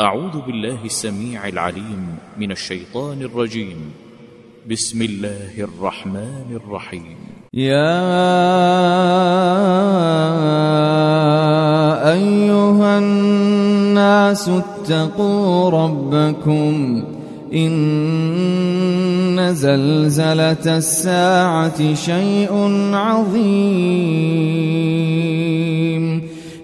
أعوذ بالله السميع العليم من الشيطان الرجيم. بسم الله الرحمن الرحيم. يا أيها الناس اتقوا ربكم. إن زلزلة الساعة شيء عظيم.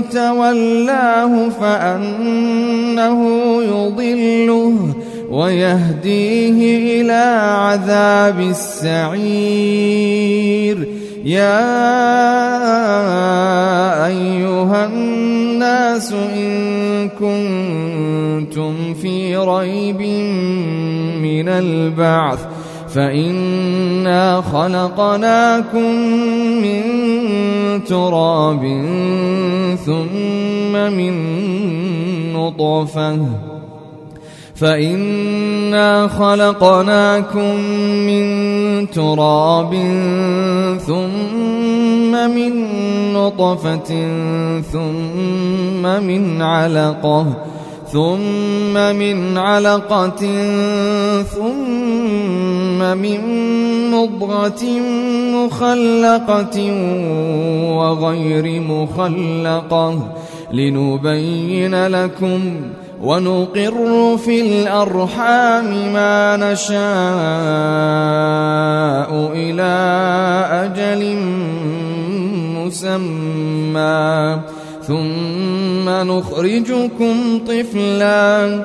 تولاه فأنه يضله ويهديه إلى عذاب السعير. يا أيها الناس إن كنتم في ريب من البعث فإنا خلقناكم من تراب ثم من نطفة. فإنا خلقناكم من تراب ثم من نطفة ثم من علقة. ثم من علقة ثم من مضغة مخلقة وغير مخلقة لنبين لكم ونقر في الأرحام ما نشاء إلى أجل مسمى. ثم نخرجكم طفلا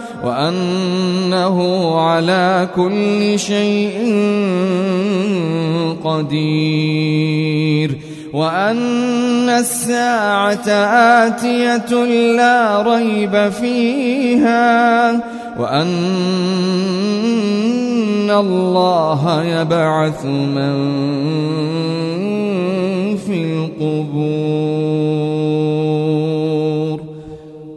وأنه على كل شيء قدير وأن الساعة آتية لا ريب فيها وأن الله يبعث من في القبور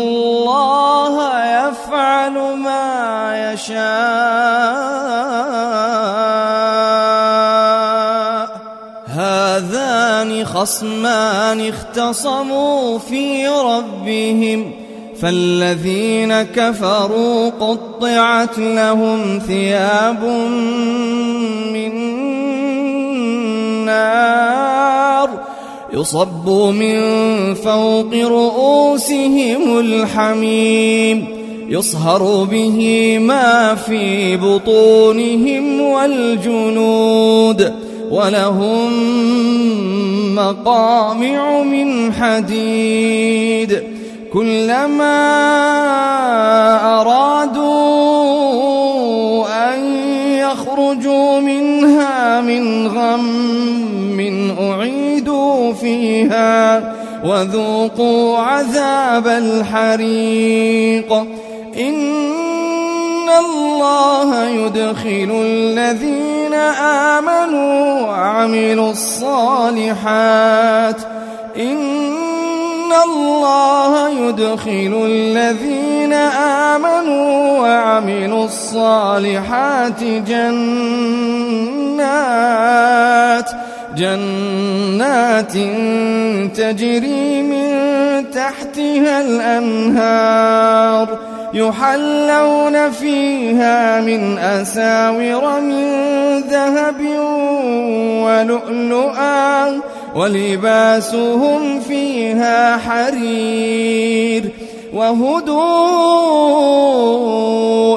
الله يفعل ما يشاء. هذان خصمان اختصموا في ربهم فالذين كفروا قطعت لهم ثياب من نار. يصب من فوق رؤوسهم الحميم يصهر به ما في بطونهم والجنود ولهم مقامع من حديد. كلما أرادوا أن يخرجوا منها من غم وذوقوا عذاب الحريق. إن الله يدخل الذين آمنوا وعملوا الصالحات. إن الله يدخل الذين آمنوا وعملوا الصالحات جنات. جنات تجري من تحتها الأنهار يحلون فيها من أساور من ذهب ولؤلؤا ولباسهم فيها حرير وهدوا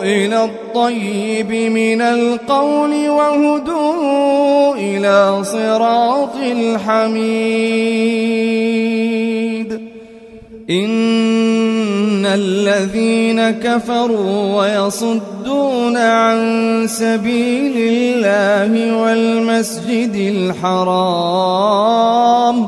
إلى الطيب من القول وهدوا إلى صراط الحميد. إن الذين كفروا ويصدون عن سبيل الله والمسجد الحرام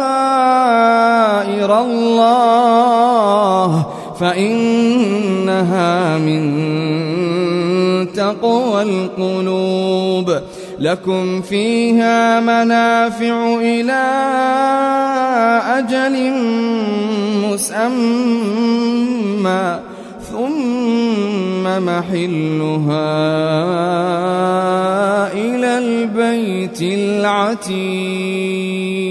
الله فإنها من تقوى القلوب لكم فيها منافع إلى أجل مسمى ثم محلها إلى البيت العتيق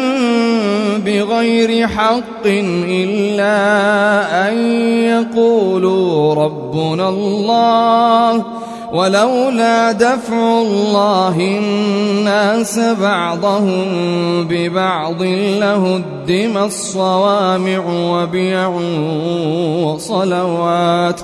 بغير حق إلا أن يقولوا ربنا الله ولولا دفع الله الناس بعضهم ببعض لهدم الصوامع وبيع وصلوات ۖ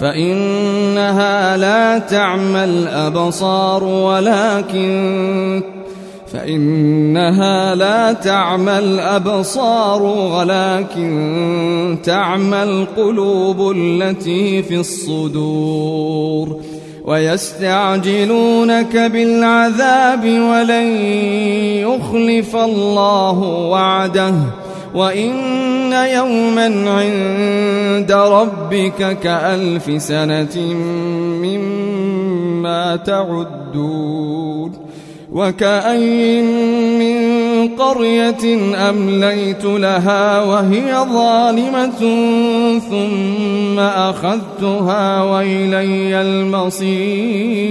فإنها لا تعمى الأبصار ولكن فإنها لا تعمى الأبصار ولكن تعمى القلوب التي في الصدور ويستعجلونك بالعذاب ولن يخلف الله وعده وإن يوما عند ربك كألف سنة مما تعدون وكأين من قرية أمليت لها وهي ظالمة ثم أخذتها وإلي المصير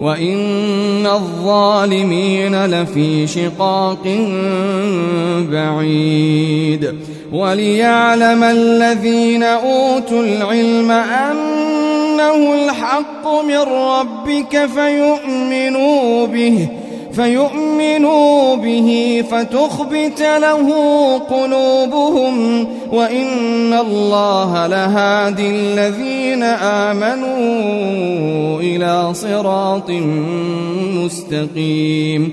وإن الظالمين لفي شقاق بعيد وليعلم الذين أوتوا العلم أنه الحق من ربك فيؤمنوا به فيؤمنوا به فتخبت له قلوبهم وإن الله لهادي الذين آمنوا إلى صراط مستقيم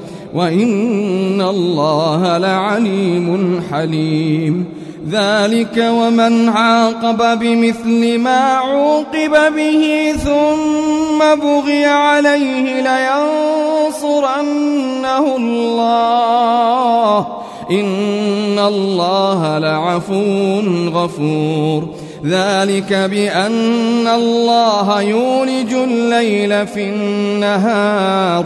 وإن الله لعليم حليم. ذلك ومن عاقب بمثل ما عوقب به ثم بغي عليه لينصرنه الله. إن الله لعفو غفور. ذلك بأن الله يولج الليل في النهار.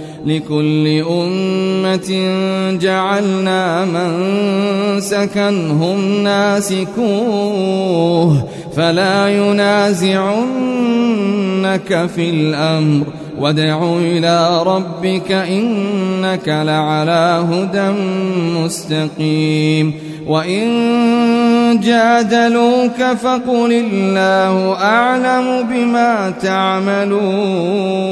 لكل أمة جعلنا من سكنهم ناسكوه فلا ينازعنك في الأمر وادع إلى ربك إنك لعلى هدى مستقيم وإن جادلوك فقل الله أعلم بما تعملون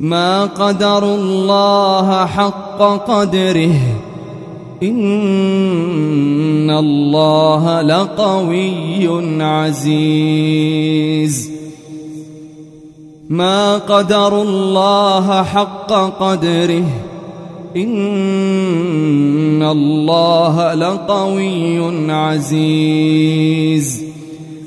ما قدر الله حق قدره. إن الله لقوي عزيز. ما قدر الله حق قدره. إن الله لقوي عزيز.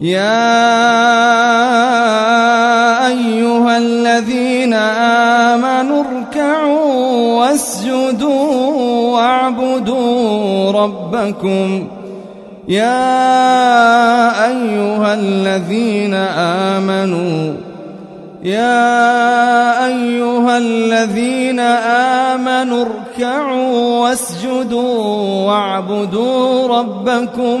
يا أيها الذين آمنوا اركعوا واسجدوا واعبدوا ربكم. يا أيها الذين آمنوا يا أيها الذين آمنوا اركعوا واسجدوا واعبدوا ربكم.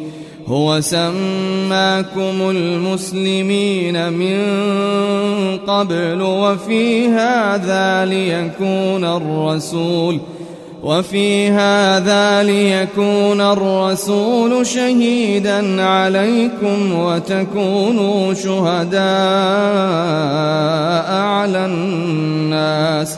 هو سماكم المسلمين من قبل وفي هذا ليكون الرسول وفي هذا ليكون الرسول شهيدا عليكم وتكونوا شهداء على الناس